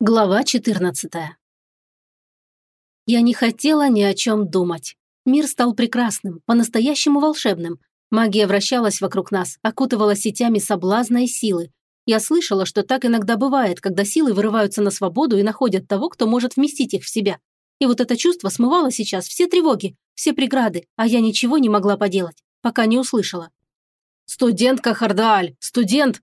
Глава 14 Я не хотела ни о чем думать. Мир стал прекрасным, по-настоящему волшебным. Магия вращалась вокруг нас, окутывала сетями соблазна и силы. Я слышала, что так иногда бывает, когда силы вырываются на свободу и находят того, кто может вместить их в себя. И вот это чувство смывало сейчас все тревоги, все преграды, а я ничего не могла поделать, пока не услышала. «Студентка Хардааль! Студент!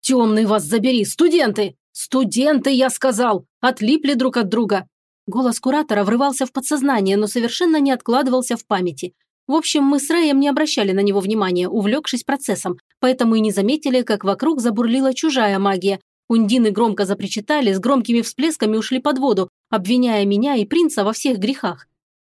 Темный вас забери! Студенты!» «Студенты, я сказал! Отлипли друг от друга!» Голос куратора врывался в подсознание, но совершенно не откладывался в памяти. В общем, мы с Рэем не обращали на него внимания, увлекшись процессом, поэтому и не заметили, как вокруг забурлила чужая магия. Ундины громко запричитали, с громкими всплесками ушли под воду, обвиняя меня и принца во всех грехах.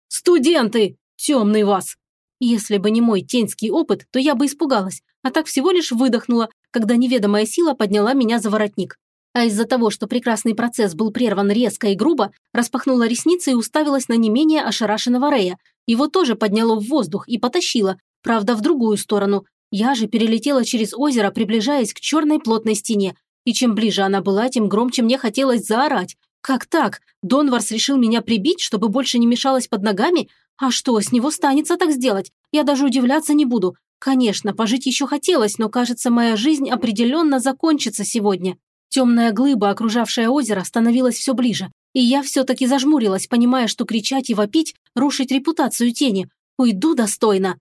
«Студенты! Темный вас!» Если бы не мой теньский опыт, то я бы испугалась, а так всего лишь выдохнула, когда неведомая сила подняла меня за воротник а из-за того, что прекрасный процесс был прерван резко и грубо, распахнула ресницы и уставилась на не менее ошарашенного Рея. Его тоже подняло в воздух и потащило, правда, в другую сторону. Я же перелетела через озеро, приближаясь к черной плотной стене. И чем ближе она была, тем громче мне хотелось заорать. Как так? Донварс решил меня прибить, чтобы больше не мешалось под ногами? А что, с него станется так сделать? Я даже удивляться не буду. Конечно, пожить еще хотелось, но, кажется, моя жизнь определенно закончится сегодня. Темная глыба, окружавшая озеро, становилась все ближе, и я все-таки зажмурилась, понимая, что кричать и вопить – рушить репутацию тени. Уйду достойно.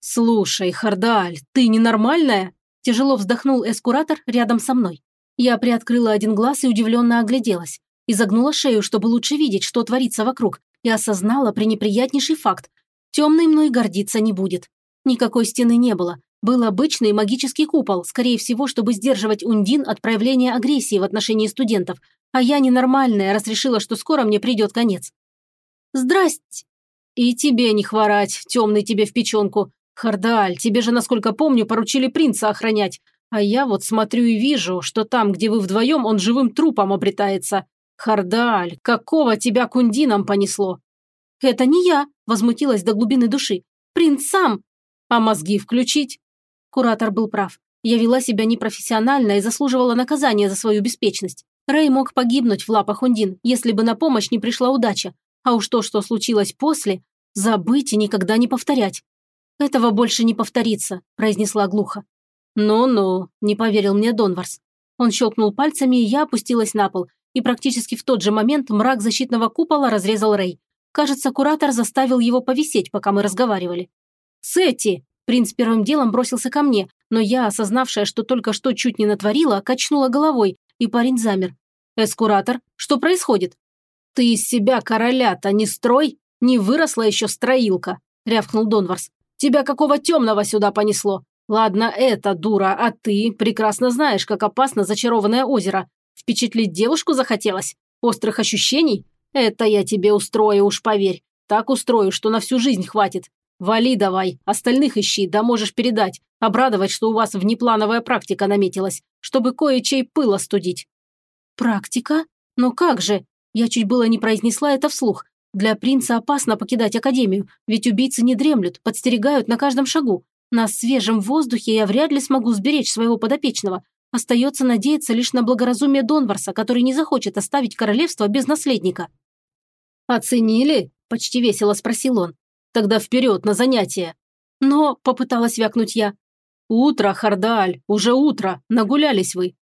«Слушай, Хардааль, ты ненормальная?» Тяжело вздохнул эскуратор рядом со мной. Я приоткрыла один глаз и удивленно огляделась. Изогнула шею, чтобы лучше видеть, что творится вокруг, и осознала пренеприятнейший факт. Темный мной гордиться не будет. Никакой стены не было, был обычный магический купол, скорее всего, чтобы сдерживать Ундин от проявления агрессии в отношении студентов, а я ненормальная, раз решила, что скоро мне придет конец. «Здрасте!» «И тебе не хворать, темный тебе в печенку. Хардаль, тебе же, насколько помню, поручили принца охранять. А я вот смотрю и вижу, что там, где вы вдвоем, он живым трупом обретается. Хардаль, какого тебя к Ундинам понесло?» «Это не я», – возмутилась до глубины души. «Принц сам». «А мозги включить?» Куратор был прав. Я вела себя непрофессионально и заслуживала наказания за свою беспечность. Рэй мог погибнуть в лапах Ундин, если бы на помощь не пришла удача. А уж то, что случилось после, забыть и никогда не повторять. «Этого больше не повторится», – произнесла глухо. «Ну-ну», – не поверил мне Донварс. Он щелкнул пальцами, и я опустилась на пол, и практически в тот же момент мрак защитного купола разрезал Рэй. Кажется, куратор заставил его повисеть, пока мы разговаривали. «Сетти!» Принц первым делом бросился ко мне, но я, осознавшая, что только что чуть не натворила, качнула головой, и парень замер. «Эскуратор, что происходит?» «Ты из себя короля-то не строй, не выросла еще строилка», – рявкнул Донварс. «Тебя какого темного сюда понесло? Ладно, это дура, а ты прекрасно знаешь, как опасно зачарованное озеро. Впечатлить девушку захотелось? Острых ощущений? Это я тебе устрою, уж поверь. Так устрою, что на всю жизнь хватит. Вали давай, остальных ищи, да можешь передать. Обрадовать, что у вас внеплановая практика наметилась, чтобы кое-чей пыл остудить». «Практика? Но как же?» Я чуть было не произнесла это вслух. Для принца опасно покидать академию, ведь убийцы не дремлют, подстерегают на каждом шагу. На свежем воздухе я вряд ли смогу сберечь своего подопечного. Остается надеяться лишь на благоразумие Донварса, который не захочет оставить королевство без наследника. «Оценили?» – почти весело спросил он. Тогда вперед, на занятия. Но, попыталась вякнуть я. Утро, Хардааль, уже утро, нагулялись вы.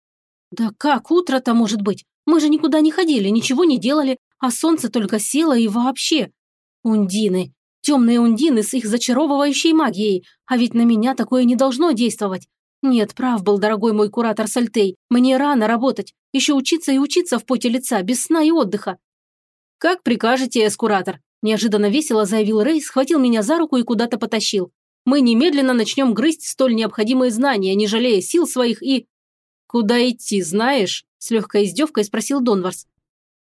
Да как утро-то может быть? Мы же никуда не ходили, ничего не делали, а солнце только село и вообще. Ундины, темные ундины с их зачаровывающей магией, а ведь на меня такое не должно действовать. Нет, прав был дорогой мой куратор Сальтей, мне рано работать, еще учиться и учиться в поте лица, без сна и отдыха. Как прикажете, эскуратор, Неожиданно весело заявил Рэй, схватил меня за руку и куда-то потащил. Мы немедленно начнем грызть столь необходимые знания, не жалея сил своих и... «Куда идти, знаешь?» – с легкой издевкой спросил Донварс.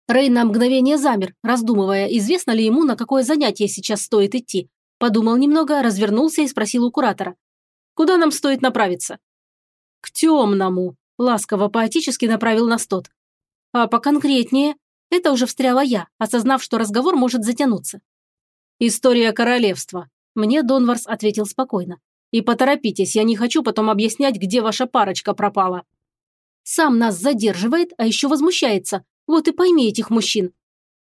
Рэй на мгновение замер, раздумывая, известно ли ему, на какое занятие сейчас стоит идти. Подумал немного, развернулся и спросил у куратора. «Куда нам стоит направиться?» «К темному», – ласково поэтически направил нас тот. «А поконкретнее?» Это уже встряла я, осознав, что разговор может затянуться. «История королевства», – мне Донварс ответил спокойно. «И поторопитесь, я не хочу потом объяснять, где ваша парочка пропала». Сам нас задерживает, а еще возмущается. Вот и пойми этих мужчин.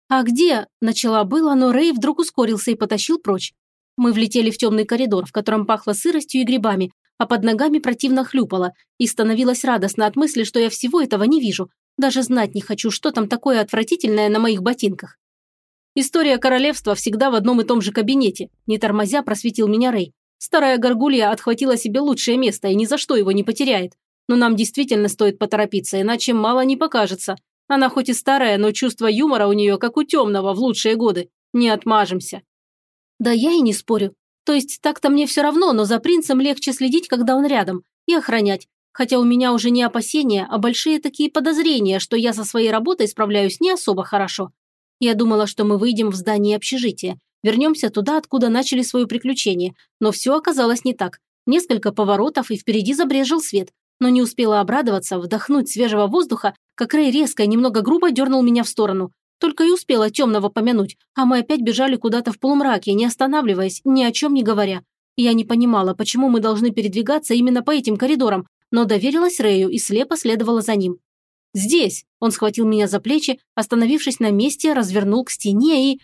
А где? Начала было, но Рэй вдруг ускорился и потащил прочь. Мы влетели в темный коридор, в котором пахло сыростью и грибами, а под ногами противно хлюпало, и становилось радостно от мысли, что я всего этого не вижу. Даже знать не хочу, что там такое отвратительное на моих ботинках. История королевства всегда в одном и том же кабинете. Не тормозя, просветил меня Рэй. Старая горгулья отхватила себе лучшее место и ни за что его не потеряет. Но нам действительно стоит поторопиться, иначе мало не покажется. Она хоть и старая, но чувство юмора у нее, как у темного, в лучшие годы. Не отмажемся. Да я и не спорю. То есть так-то мне все равно, но за принцем легче следить, когда он рядом, и охранять. Хотя у меня уже не опасения, а большие такие подозрения, что я со своей работой справляюсь не особо хорошо. Я думала, что мы выйдем в здание общежития, вернемся туда, откуда начали свое приключение, но все оказалось не так. Несколько поворотов, и впереди забрежил свет, но не успела обрадоваться, вдохнуть свежего воздуха, как Рэй резко и немного грубо дернул меня в сторону. Только и успела темного помянуть, а мы опять бежали куда-то в полумраке, не останавливаясь, ни о чем не говоря. Я не понимала, почему мы должны передвигаться именно по этим коридорам, но доверилась Рэю и слепо следовала за ним. «Здесь!» – он схватил меня за плечи, остановившись на месте, развернул к стене и...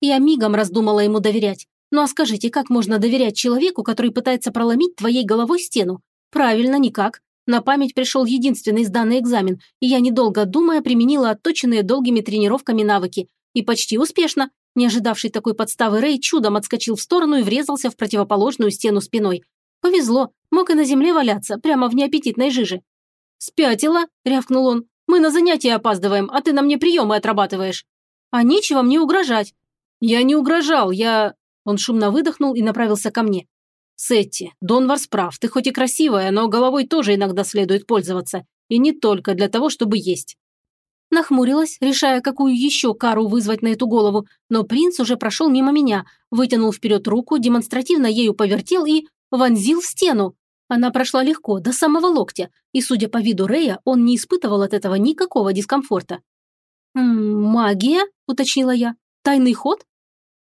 Я мигом раздумала ему доверять. Ну а скажите, как можно доверять человеку, который пытается проломить твоей головой стену? Правильно, никак. На память пришел единственный сданный экзамен, и я, недолго думая, применила отточенные долгими тренировками навыки. И почти успешно. Не ожидавший такой подставы Рэй чудом отскочил в сторону и врезался в противоположную стену спиной. Повезло, мог и на земле валяться, прямо в неаппетитной жиже. «Спятила?» – рявкнул он. «Мы на занятия опаздываем, а ты на мне приемы отрабатываешь». «А нечего мне угрожать». «Я не угрожал, я...» Он шумно выдохнул и направился ко мне. «Сетти, Донварс прав, ты хоть и красивая, но головой тоже иногда следует пользоваться. И не только для того, чтобы есть». Нахмурилась, решая, какую еще кару вызвать на эту голову, но принц уже прошел мимо меня, вытянул вперед руку, демонстративно ею повертел и вонзил в стену. Она прошла легко, до самого локтя, и, судя по виду Рея, он не испытывал от этого никакого дискомфорта. «Магия?» – уточнила я. «Тайный ход?»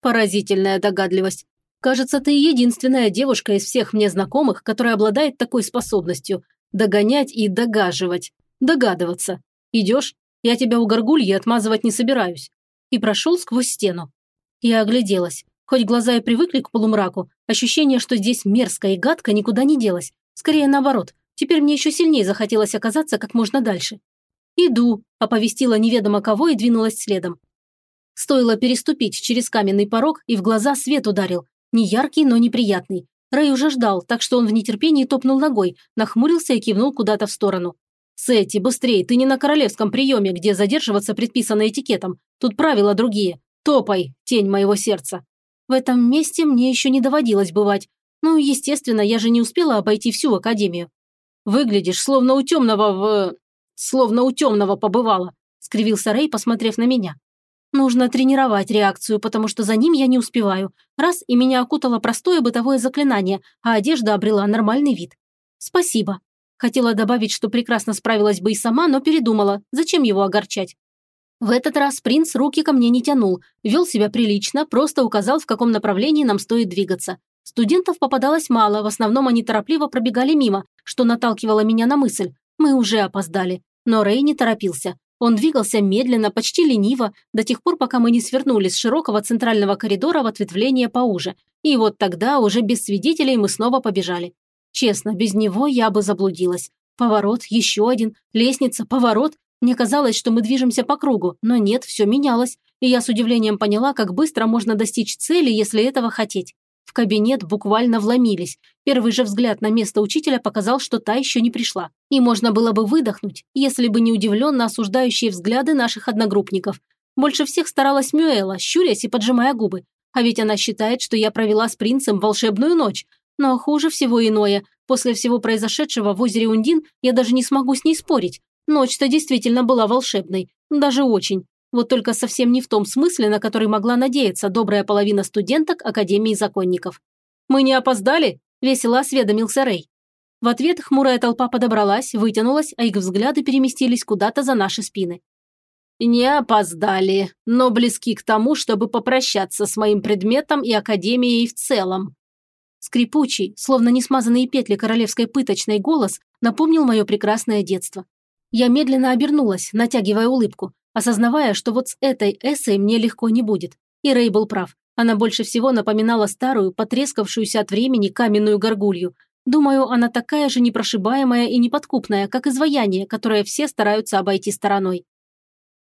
Поразительная догадливость. Кажется, ты единственная девушка из всех мне знакомых, которая обладает такой способностью – догонять и догаживать. Догадываться. Идешь? Я тебя у горгульи отмазывать не собираюсь. И прошел сквозь стену. Я огляделась. Хоть глаза и привыкли к полумраку, ощущение, что здесь мерзко и гадко, никуда не делось. Скорее наоборот. Теперь мне еще сильнее захотелось оказаться как можно дальше. «Иду», – оповестила неведомо кого и двинулась следом. Стоило переступить через каменный порог, и в глаза свет ударил, не яркий, но неприятный. Рэй уже ждал, так что он в нетерпении топнул ногой, нахмурился и кивнул куда-то в сторону. «Сэти, быстрей, ты не на королевском приеме, где задерживаться предписано этикетом. Тут правила другие. Топай, тень моего сердца». В этом месте мне еще не доводилось бывать. Ну, естественно, я же не успела обойти всю академию. «Выглядишь, словно у темного в... словно у темного побывала», скривился Рэй, посмотрев на меня. Нужно тренировать реакцию, потому что за ним я не успеваю. Раз, и меня окутало простое бытовое заклинание, а одежда обрела нормальный вид. Спасибо. Хотела добавить, что прекрасно справилась бы и сама, но передумала. Зачем его огорчать? В этот раз принц руки ко мне не тянул, вел себя прилично, просто указал, в каком направлении нам стоит двигаться. Студентов попадалось мало, в основном они торопливо пробегали мимо, что наталкивало меня на мысль. Мы уже опоздали. Но Рэй не торопился. Он двигался медленно, почти лениво, до тех пор, пока мы не свернули с широкого центрального коридора в ответвление поуже. И вот тогда, уже без свидетелей, мы снова побежали. Честно, без него я бы заблудилась. Поворот, еще один, лестница, поворот. Мне казалось, что мы движемся по кругу, но нет, все менялось. И я с удивлением поняла, как быстро можно достичь цели, если этого хотеть. В кабинет буквально вломились. Первый же взгляд на место учителя показал, что та еще не пришла. И можно было бы выдохнуть, если бы не удивленно осуждающие взгляды наших одногруппников. Больше всех старалась Мюэла, щурясь и поджимая губы. А ведь она считает, что я провела с принцем волшебную ночь. Но хуже всего иное. После всего произошедшего в озере Ундин я даже не смогу с ней спорить. Ночь-то действительно была волшебной. Даже очень. Вот только совсем не в том смысле, на который могла надеяться добрая половина студенток Академии законников. «Мы не опоздали?» – весело осведомился Рэй. В ответ хмурая толпа подобралась, вытянулась, а их взгляды переместились куда-то за наши спины. «Не опоздали, но близки к тому, чтобы попрощаться с моим предметом и Академией в целом». Скрипучий, словно несмазанные петли королевской пыточной голос напомнил мое прекрасное детство. Я медленно обернулась, натягивая улыбку. осознавая, что вот с этой эссой мне легко не будет. И Рэй был прав. Она больше всего напоминала старую, потрескавшуюся от времени каменную горгулью. Думаю, она такая же непрошибаемая и неподкупная, как изваяние, которое все стараются обойти стороной.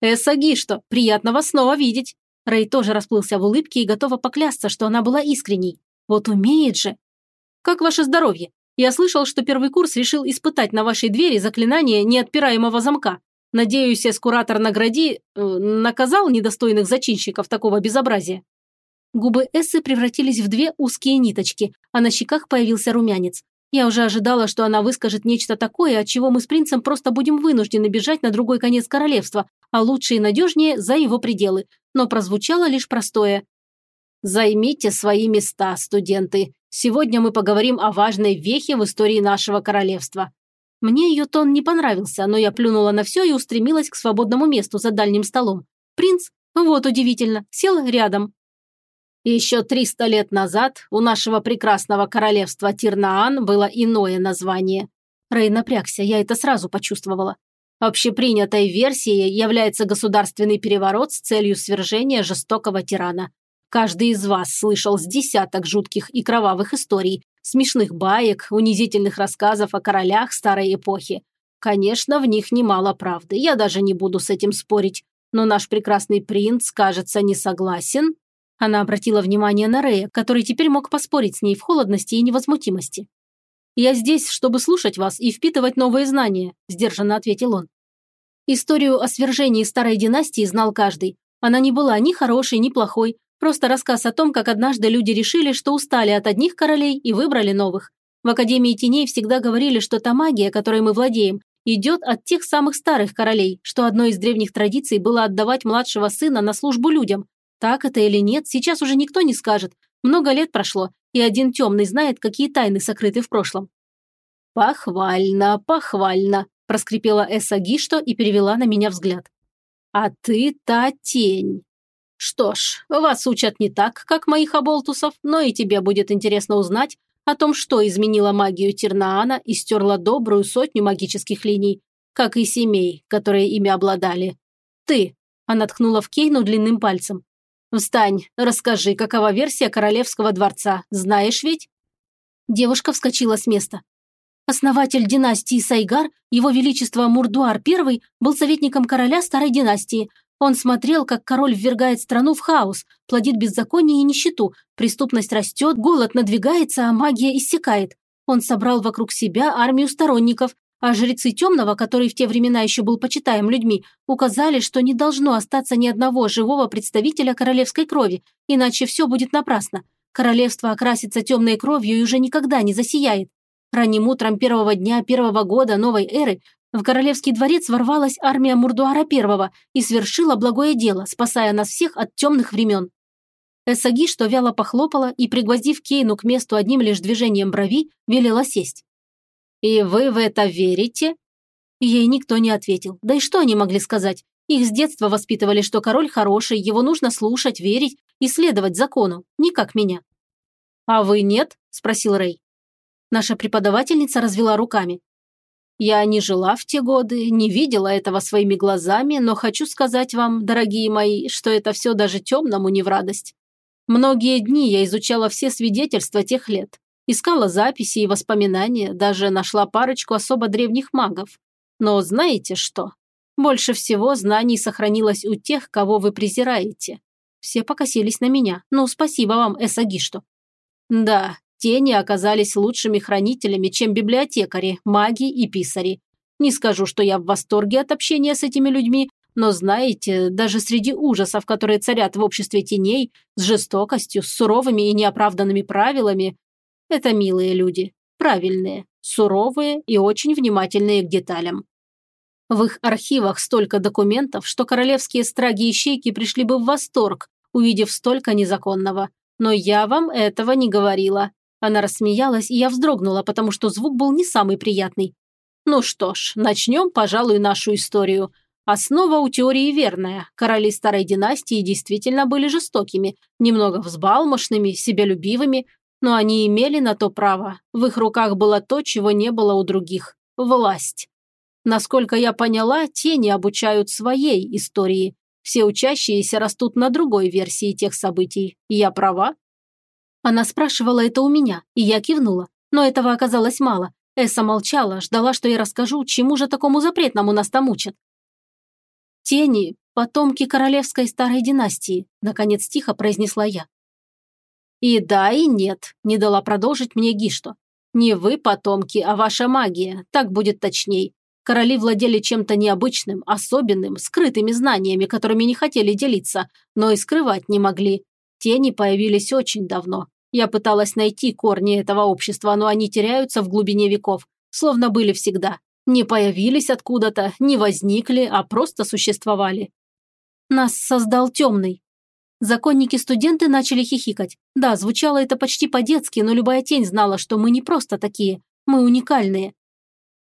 «Эсса Гишто, приятно вас снова видеть!» Рэй тоже расплылся в улыбке и готова поклясться, что она была искренней. Вот умеет же! «Как ваше здоровье? Я слышал, что первый курс решил испытать на вашей двери заклинание неотпираемого замка. Надеюсь, эскуратор награди... Э, наказал недостойных зачинщиков такого безобразия?» Губы Эссы превратились в две узкие ниточки, а на щеках появился румянец. Я уже ожидала, что она выскажет нечто такое, от чего мы с принцем просто будем вынуждены бежать на другой конец королевства, а лучше и надежнее за его пределы. Но прозвучало лишь простое. «Займите свои места, студенты. Сегодня мы поговорим о важной вехе в истории нашего королевства». Мне ее тон не понравился, но я плюнула на все и устремилась к свободному месту за дальним столом. Принц, вот удивительно, сел рядом, еще триста лет назад у нашего прекрасного королевства Тирнаан было иное название. Рэй напрягся, я это сразу почувствовала. Общепринятой версией является государственный переворот с целью свержения жестокого тирана. Каждый из вас слышал с десяток жутких и кровавых историй, смешных баек, унизительных рассказов о королях старой эпохи. Конечно, в них немало правды, я даже не буду с этим спорить. Но наш прекрасный принц, кажется, не согласен она обратила внимание на Рея, который теперь мог поспорить с ней в холодности и невозмутимости. «Я здесь, чтобы слушать вас и впитывать новые знания», – сдержанно ответил он. Историю о свержении старой династии знал каждый. Она не была ни хорошей, ни плохой, просто рассказ о том, как однажды люди решили, что устали от одних королей и выбрали новых. В Академии теней всегда говорили, что та магия, которой мы владеем, идет от тех самых старых королей, что одной из древних традиций было отдавать младшего сына на службу людям, так это или нет, сейчас уже никто не скажет. Много лет прошло, и один темный знает, какие тайны сокрыты в прошлом. «Похвально, похвально», – проскрипела Эсса Гишто и перевела на меня взгляд. «А ты та тень. Что ж, вас учат не так, как моих оболтусов, но и тебе будет интересно узнать о том, что изменило магию Тернаана и стерла добрую сотню магических линий, как и семей, которые ими обладали. Ты, она ткнула в Кейну длинным пальцем. «Встань, расскажи, какова версия королевского дворца, знаешь ведь?» Девушка вскочила с места. Основатель династии Сайгар, его величество Мурдуар I, был советником короля старой династии. Он смотрел, как король ввергает страну в хаос, плодит беззаконие и нищету, преступность растет, голод надвигается, а магия иссякает. Он собрал вокруг себя армию сторонников, а жрецы Темного, который в те времена еще был почитаем людьми, указали, что не должно остаться ни одного живого представителя королевской крови, иначе все будет напрасно. Королевство окрасится темной кровью и уже никогда не засияет. Ранним утром первого дня первого года новой эры в королевский дворец ворвалась армия Мурдуара I и свершила благое дело, спасая нас всех от темных времен. Эсаги, что вяло похлопала и, пригвоздив Кейну к месту одним лишь движением брови, велела сесть. «И вы в это верите?» Ей никто не ответил. Да и что они могли сказать? Их с детства воспитывали, что король хороший, его нужно слушать, верить и следовать закону, не как меня. «А вы нет?» – спросил Рэй. Наша преподавательница развела руками. «Я не жила в те годы, не видела этого своими глазами, но хочу сказать вам, дорогие мои, что это все даже темному не в радость. Многие дни я изучала все свидетельства тех лет. Искала записи и воспоминания, даже нашла парочку особо древних магов. Но знаете что? Больше всего знаний сохранилось у тех, кого вы презираете. Все покосились на меня. Ну, спасибо вам, Эсагишто. Да, тени оказались лучшими хранителями, чем библиотекари, маги и писари. Не скажу, что я в восторге от общения с этими людьми, но знаете, даже среди ужасов, которые царят в обществе теней, с жестокостью, с суровыми и неоправданными правилами, это милые люди, правильные, суровые и очень внимательные к деталям. В их архивах столько документов, что королевские страги и щейки пришли бы в восторг, увидев столько незаконного. Но я вам этого не говорила. Она рассмеялась, и я вздрогнула, потому что звук был не самый приятный. Ну что ж, начнем, пожалуй, нашу историю. Основа у теории верная. Короли старой династии действительно были жестокими, немного взбалмошными, себялюбивыми, но они имели на то право. В их руках было то, чего не было у других – власть. Насколько я поняла, тени обучают своей истории. Все учащиеся растут на другой версии тех событий. Я права?» Она спрашивала это у меня, и я кивнула. Но этого оказалось мало. Эсса молчала, ждала, что я расскажу, чему же такому запретному нас там учат. «Тени – потомки королевской старой династии», – наконец тихо произнесла я. «И да, и нет», – не дала продолжить мне Гишто. «Не вы потомки, а ваша магия, так будет точней. Короли владели чем-то необычным, особенным, скрытыми знаниями, которыми не хотели делиться, но и скрывать не могли. Тени появились очень давно, я пыталась найти корни этого общества, но они теряются в глубине веков, словно были всегда. Не появились откуда-то, не возникли, а просто существовали. Нас создал темный. Законники-студенты начали хихикать. Да, звучало это почти по-детски, но любая тень знала, что мы не просто такие, мы уникальные.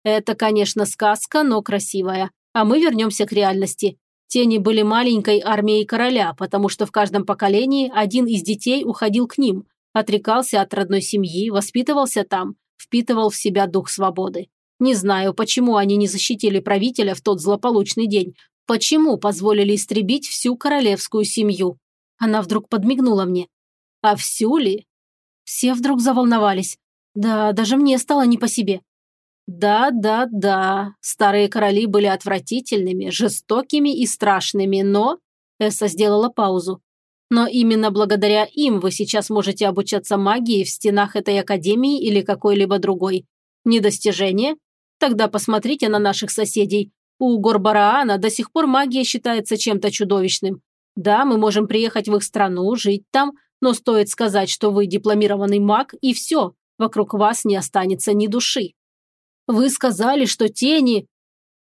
Это, конечно, сказка, но красивая. А мы вернемся к реальности. Тени были маленькой армией короля, потому что в каждом поколении один из детей уходил к ним, Отрекался от родной семьи, воспитывался там, впитывал в себя дух свободы. Не знаю, почему они не защитили правителя в тот злополучный день, почему позволили истребить всю королевскую семью. Она вдруг подмигнула мне. А всю ли? Все вдруг заволновались. Да, даже мне стало не по себе. Да, да, да, старые короли были отвратительными, жестокими и страшными, но... Эсса сделала паузу. Но именно благодаря им вы сейчас можете обучаться магии в стенах этой академии или какой-либо другой. Не достижение? Тогда посмотрите на наших соседей. У Горбараана до сих пор магия считается чем-то чудовищным. Да, мы можем приехать в их страну, жить там, но стоит сказать, что вы дипломированный маг, и все, вокруг вас не останется ни души. Вы сказали, что тени...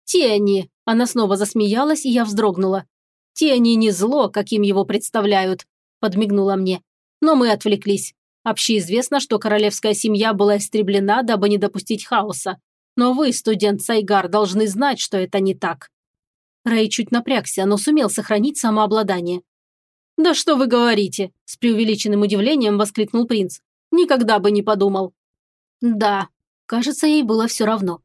Тени! Она снова засмеялась, и я вздрогнула. Тени не зло, каким его представляют», – подмигнула мне. Но мы отвлеклись. Общеизвестно, что королевская семья была истреблена, дабы не допустить хаоса. Но вы, студент Сайгар, должны знать, что это не так. Рэй чуть напрягся, но сумел сохранить самообладание. «Да что вы говорите?» – с преувеличенным удивлением воскликнул принц. «Никогда бы не подумал». «Да, кажется, ей было все равно.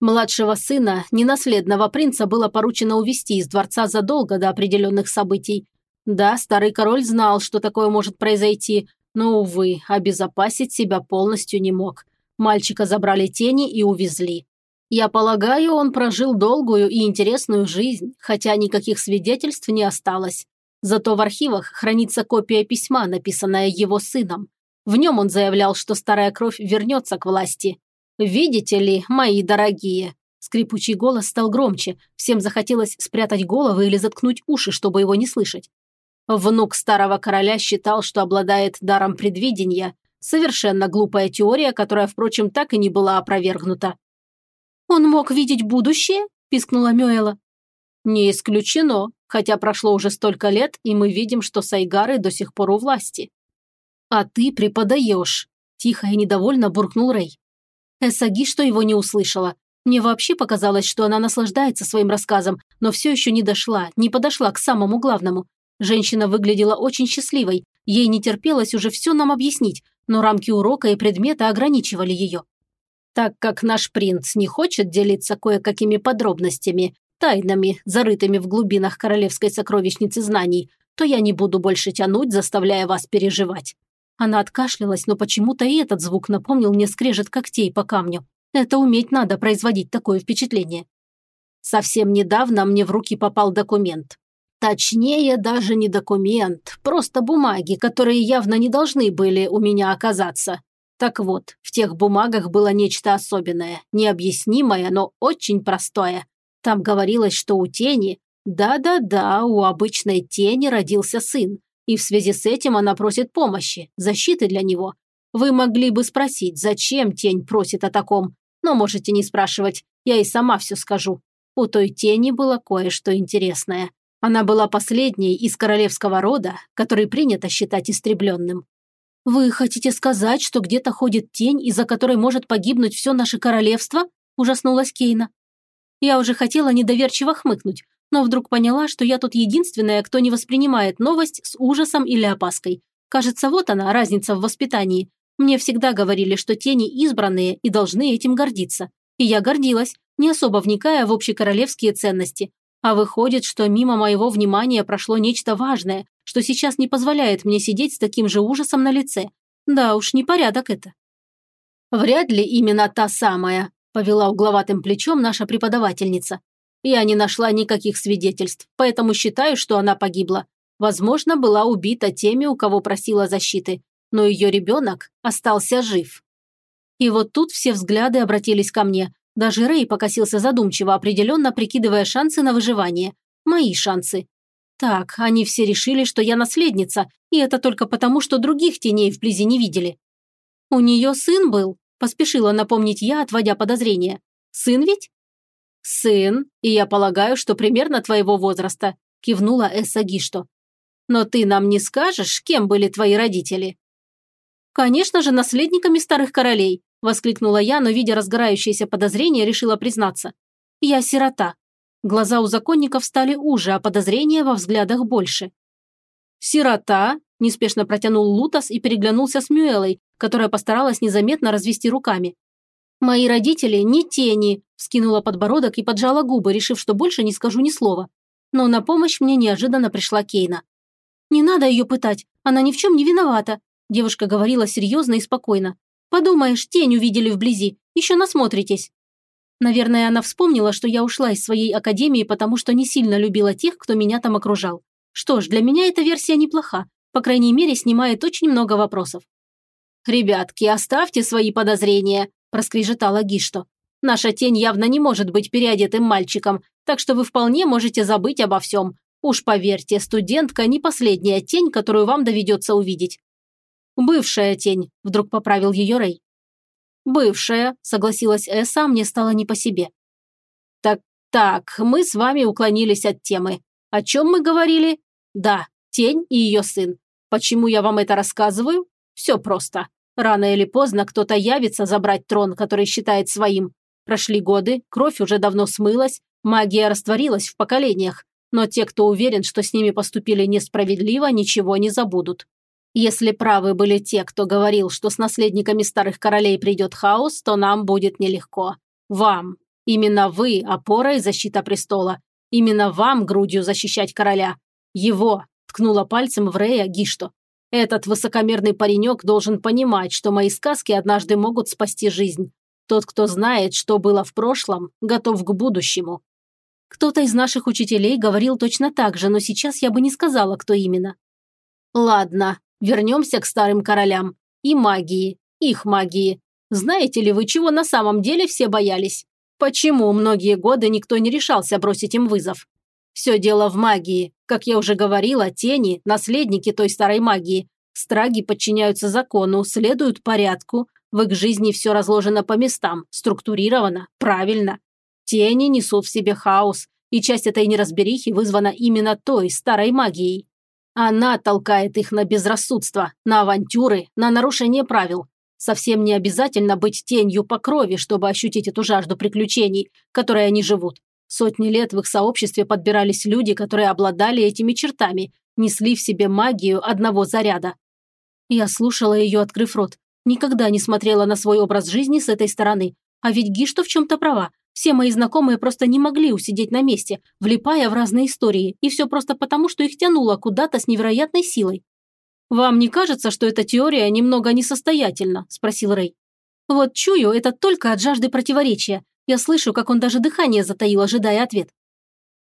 Младшего сына, ненаследного принца, было поручено увести из дворца задолго до определенных событий. Да, старый король знал, что такое может произойти, но, увы, обезопасить себя полностью не мог. Мальчика забрали тени и увезли. Я полагаю, он прожил долгую и интересную жизнь, хотя никаких свидетельств не осталось. Зато в архивах хранится копия письма, написанная его сыном. В нем он заявлял, что старая кровь вернется к власти. «Видите ли, мои дорогие?» Скрипучий голос стал громче, всем захотелось спрятать головы или заткнуть уши, чтобы его не слышать. Внук старого короля считал, что обладает даром предвидения. Совершенно глупая теория, которая, впрочем, так и не была опровергнута. «Он мог видеть будущее?» – пискнула Мюэла. «Не исключено, хотя прошло уже столько лет, и мы видим, что Сайгары до сих пор у власти». «А ты преподаешь», – тихо и недовольно буркнул Рэй. Эсаги, что его не услышала. Мне вообще показалось, что она наслаждается своим рассказом, но все еще не дошла, не подошла к самому главному. Женщина выглядела очень счастливой, ей не терпелось уже все нам объяснить, но рамки урока и предмета ограничивали ее. Так как наш принц не хочет делиться кое-какими подробностями, тайнами, зарытыми в глубинах королевской сокровищницы знаний, то я не буду больше тянуть, заставляя вас переживать. Она откашлялась, но почему-то и этот звук напомнил мне скрежет когтей по камню. Это уметь надо производить такое впечатление. Совсем недавно мне в руки попал документ. Точнее, даже не документ, просто бумаги, которые явно не должны были у меня оказаться. Так вот, в тех бумагах было нечто особенное, необъяснимое, но очень простое. Там говорилось, что у тени, да-да-да, у обычной тени родился сын, и в связи с этим она просит помощи, защиты для него. Вы могли бы спросить, зачем тень просит о таком, но можете не спрашивать, я и сама все скажу. У той тени было кое-что интересное. Она была последней из королевского рода, который принято считать истребленным. «Вы хотите сказать, что где-то ходит тень, из-за которой может погибнуть все наше королевство?» – ужаснулась Кейна. Я уже хотела недоверчиво хмыкнуть, но вдруг поняла, что я тут единственная, кто не воспринимает новость с ужасом или опаской. Кажется, вот она, разница в воспитании. Мне всегда говорили, что тени избранные и должны этим гордиться. И я гордилась, не особо вникая в общекоролевские ценности. А выходит, что мимо моего внимания прошло нечто важное, что сейчас не позволяет мне сидеть с таким же ужасом на лице. Да уж, непорядок это. Вряд ли именно та самая, повела угловатым плечом наша преподавательница. Я не нашла никаких свидетельств, поэтому считаю, что она погибла. Возможно, была убита теми, у кого просила защиты, но ее ребенок остался жив. И вот тут все взгляды обратились ко мне. Даже Рэй покосился задумчиво, определенно прикидывая шансы на выживание. Мои шансы. Так, они все решили, что я наследница, и это только потому, что других теней вблизи не видели. У нее сын был, поспешила напомнить я, отводя подозрения. Сын ведь? Сын, и я полагаю, что примерно твоего возраста, кивнула Эсса Гишто. Но ты нам не скажешь, кем были твои родители? Конечно же, наследниками старых королей, воскликнула я, но, видя разгорающееся подозрение, решила признаться. Я сирота. Глаза у законников стали уже, а подозрения во взглядах больше. «Сирота?» – неспешно протянул Лутас и переглянулся с Мюэлой, которая постаралась незаметно развести руками. «Мои родители не тени», – вскинула подбородок и поджала губы, решив, что больше не скажу ни слова. Но на помощь мне неожиданно пришла Кейна. «Не надо ее пытать, она ни в чем не виновата», – девушка говорила серьезно и спокойно. «Подумаешь, тень увидели вблизи, еще насмотритесь». Наверное, она вспомнила, что я ушла из своей академии, потому что не сильно любила тех, кто меня там окружал. Что ж, для меня эта версия неплоха. По крайней мере, снимает очень много вопросов. «Ребятки, оставьте свои подозрения», – проскрежетала Гишто. «Наша тень явно не может быть переодетым мальчиком, так что вы вполне можете забыть обо всем. Уж поверьте, студентка не последняя тень, которую вам доведется увидеть». «Бывшая тень», – вдруг поправил ее Рэй. «Бывшая», – согласилась Эса, а мне стало не по себе. «Так, так, мы с вами уклонились от темы. О чем мы говорили? Да, тень и ее сын. Почему я вам это рассказываю? Все просто. Рано или поздно кто-то явится забрать трон, который считает своим. Прошли годы, кровь уже давно смылась, магия растворилась в поколениях, но те, кто уверен, что с ними поступили несправедливо, ничего не забудут. Если правы были те, кто говорил, что с наследниками старых королей придет хаос, то нам будет нелегко. Вам. Именно вы – опора и защита престола. Именно вам грудью защищать короля. Его, ткнула пальцем в Рея Гишто. Этот высокомерный паренек должен понимать, что мои сказки однажды могут спасти жизнь. Тот, кто знает, что было в прошлом, готов к будущему. Кто-то из наших учителей говорил точно так же, но сейчас я бы не сказала, кто именно. Ладно, Вернемся к старым королям. И магии. Их магии. Знаете ли вы, чего на самом деле все боялись? Почему многие годы никто не решался бросить им вызов? Все дело в магии. Как я уже говорила, тени – наследники той старой магии. Страги подчиняются закону, следуют порядку. В их жизни все разложено по местам, структурировано, правильно. Тени несут в себе хаос, и часть этой неразберихи вызвана именно той старой магией. Она толкает их на безрассудство, на авантюры, на нарушение правил. Совсем не обязательно быть тенью по крови, чтобы ощутить эту жажду приключений, которой они живут. Сотни лет в их сообществе подбирались люди, которые обладали этими чертами, несли в себе магию одного заряда. Я слушала ее, открыв рот. Никогда не смотрела на свой образ жизни с этой стороны. А ведь Гишто в чем-то права. Все мои знакомые просто не могли усидеть на месте, влипая в разные истории, и все просто потому, что их тянуло куда-то с невероятной силой. «Вам не кажется, что эта теория немного несостоятельна?» – спросил Рэй. «Вот чую, это только от жажды противоречия. Я слышу, как он даже дыхание затаил, ожидая ответ.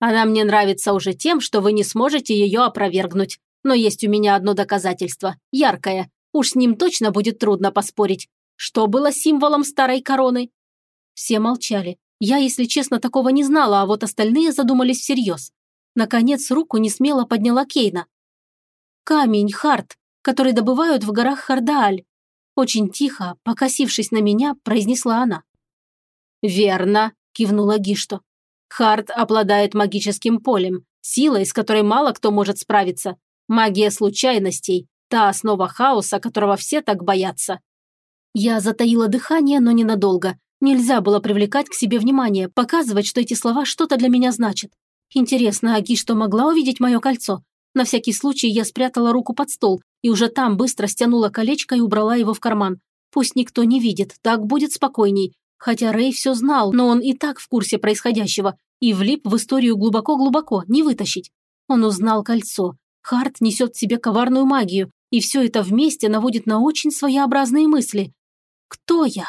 Она мне нравится уже тем, что вы не сможете ее опровергнуть. Но есть у меня одно доказательство, яркое. Уж с ним точно будет трудно поспорить. Что было символом старой короны?» Все молчали. Я, если честно, такого не знала, а вот остальные задумались всерьез. Наконец, руку не смело подняла Кейна. «Камень, Харт, который добывают в горах Хардааль», очень тихо, покосившись на меня, произнесла она. «Верно», – кивнула Гишто. «Харт обладает магическим полем, силой, с которой мало кто может справиться. Магия случайностей, та основа хаоса, которого все так боятся». Я затаила дыхание, но ненадолго. Нельзя было привлекать к себе внимание, показывать, что эти слова что-то для меня значат. Интересно, Аги что могла увидеть мое кольцо? На всякий случай я спрятала руку под стол и уже там быстро стянула колечко и убрала его в карман. Пусть никто не видит, так будет спокойней. Хотя Рэй все знал, но он и так в курсе происходящего и влип в историю глубоко-глубоко, не вытащить. Он узнал кольцо. Харт несет в себе коварную магию, и все это вместе наводит на очень своеобразные мысли. Кто я?